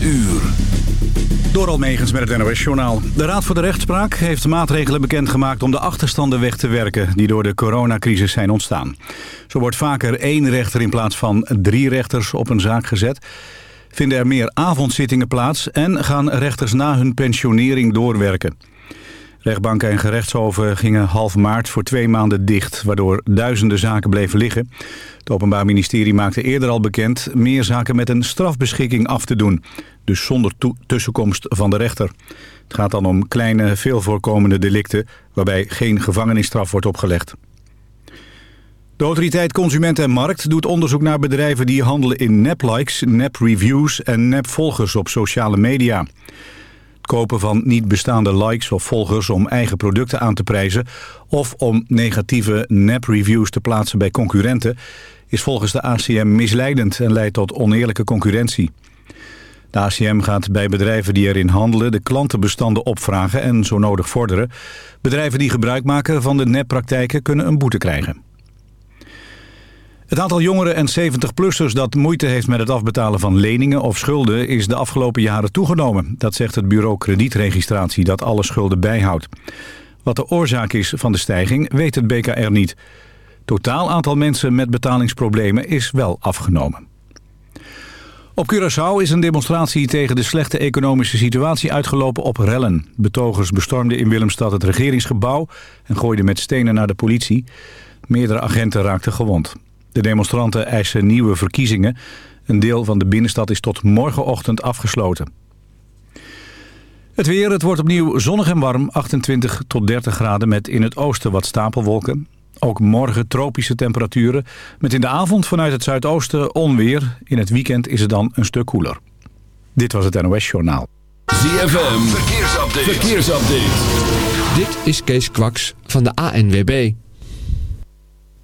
8 uur. Door Almegens met het NOS-journaal. De Raad voor de Rechtspraak heeft maatregelen bekendgemaakt om de achterstanden weg te werken... die door de coronacrisis zijn ontstaan. Zo wordt vaker één rechter in plaats van drie rechters op een zaak gezet. Vinden er meer avondzittingen plaats en gaan rechters na hun pensionering doorwerken. Rechtbanken en gerechtshoven gingen half maart voor twee maanden dicht... waardoor duizenden zaken bleven liggen. Het Openbaar Ministerie maakte eerder al bekend... meer zaken met een strafbeschikking af te doen. Dus zonder tussenkomst van de rechter. Het gaat dan om kleine, veel voorkomende delicten... waarbij geen gevangenisstraf wordt opgelegd. De autoriteit Consument en Markt doet onderzoek naar bedrijven... die handelen in nep-likes, nep-reviews en nep-volgers op sociale media kopen van niet bestaande likes of volgers om eigen producten aan te prijzen... of om negatieve nep-reviews te plaatsen bij concurrenten... is volgens de ACM misleidend en leidt tot oneerlijke concurrentie. De ACM gaat bij bedrijven die erin handelen de klantenbestanden opvragen en zo nodig vorderen. Bedrijven die gebruik maken van de neppraktijken kunnen een boete krijgen. Het aantal jongeren en 70-plussers dat moeite heeft met het afbetalen van leningen of schulden is de afgelopen jaren toegenomen. Dat zegt het bureau kredietregistratie dat alle schulden bijhoudt. Wat de oorzaak is van de stijging weet het BKR niet. Totaal aantal mensen met betalingsproblemen is wel afgenomen. Op Curaçao is een demonstratie tegen de slechte economische situatie uitgelopen op rellen. Betogers bestormden in Willemstad het regeringsgebouw en gooiden met stenen naar de politie. Meerdere agenten raakten gewond. De demonstranten eisen nieuwe verkiezingen. Een deel van de binnenstad is tot morgenochtend afgesloten. Het weer, het wordt opnieuw zonnig en warm, 28 tot 30 graden met in het oosten wat stapelwolken. Ook morgen tropische temperaturen, met in de avond vanuit het zuidoosten onweer. In het weekend is het dan een stuk koeler. Dit was het NOS Journaal. ZFM, verkeersupdate. verkeersupdate. Dit is Kees Kwaks van de ANWB.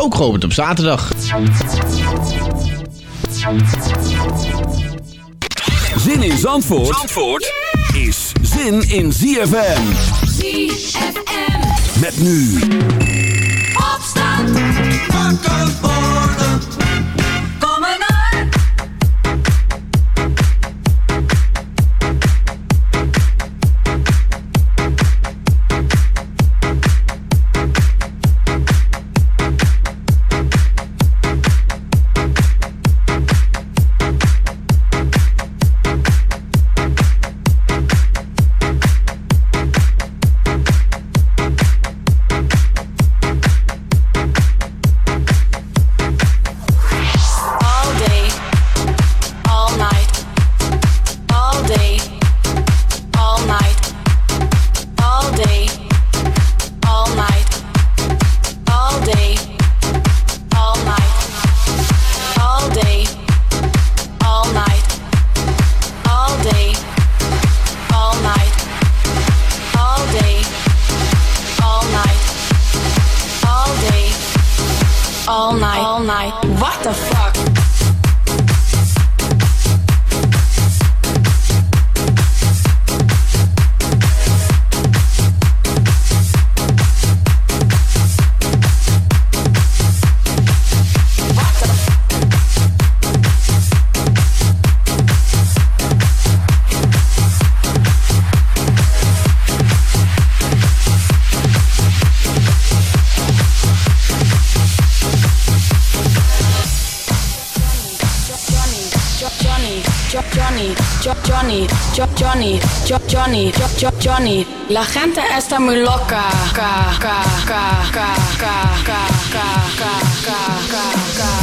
Ook geopend op zaterdag. Zin in Zandvoort, Zandvoort is zin in ZFM. ZFM. Met nu. Opstand. Wakker worden. Johnny, la gente está muy loca. Ca, ca, ca, ca, ca, ca, ca, ca, ca, ca,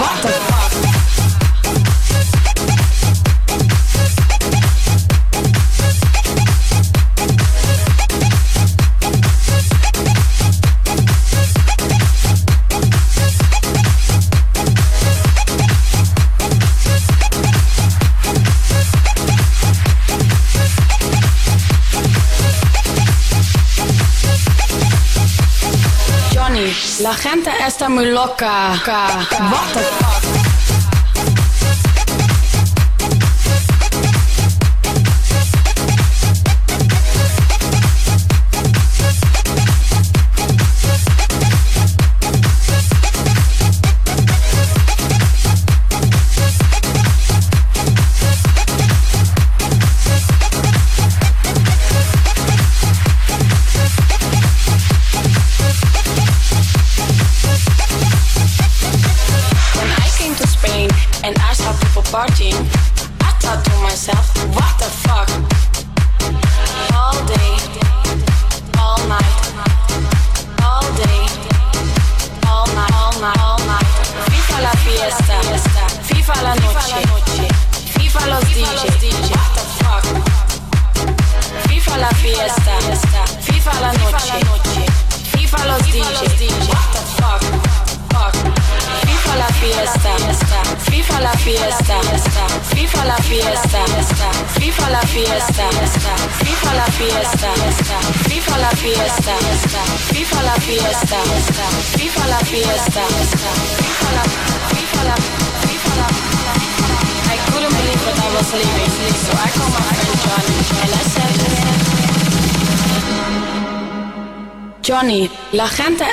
What the está muy loca.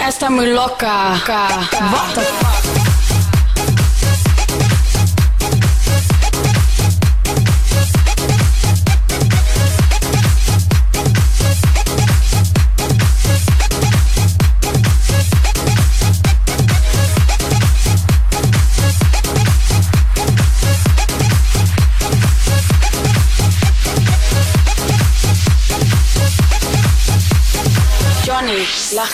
está muy loca. What the fuck?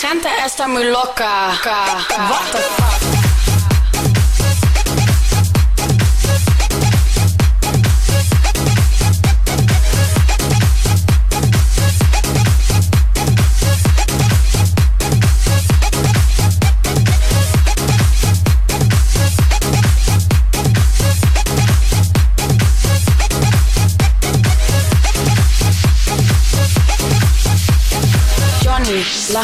Santa esta muy loca. What the fuck?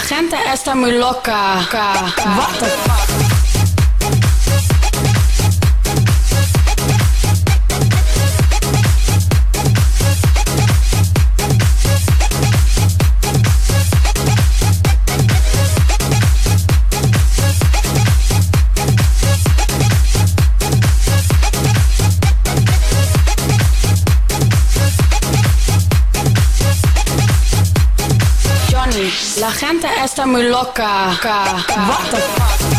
gente está muy loca. What the fuck? La gente esta muy loca. What the fuck?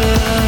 good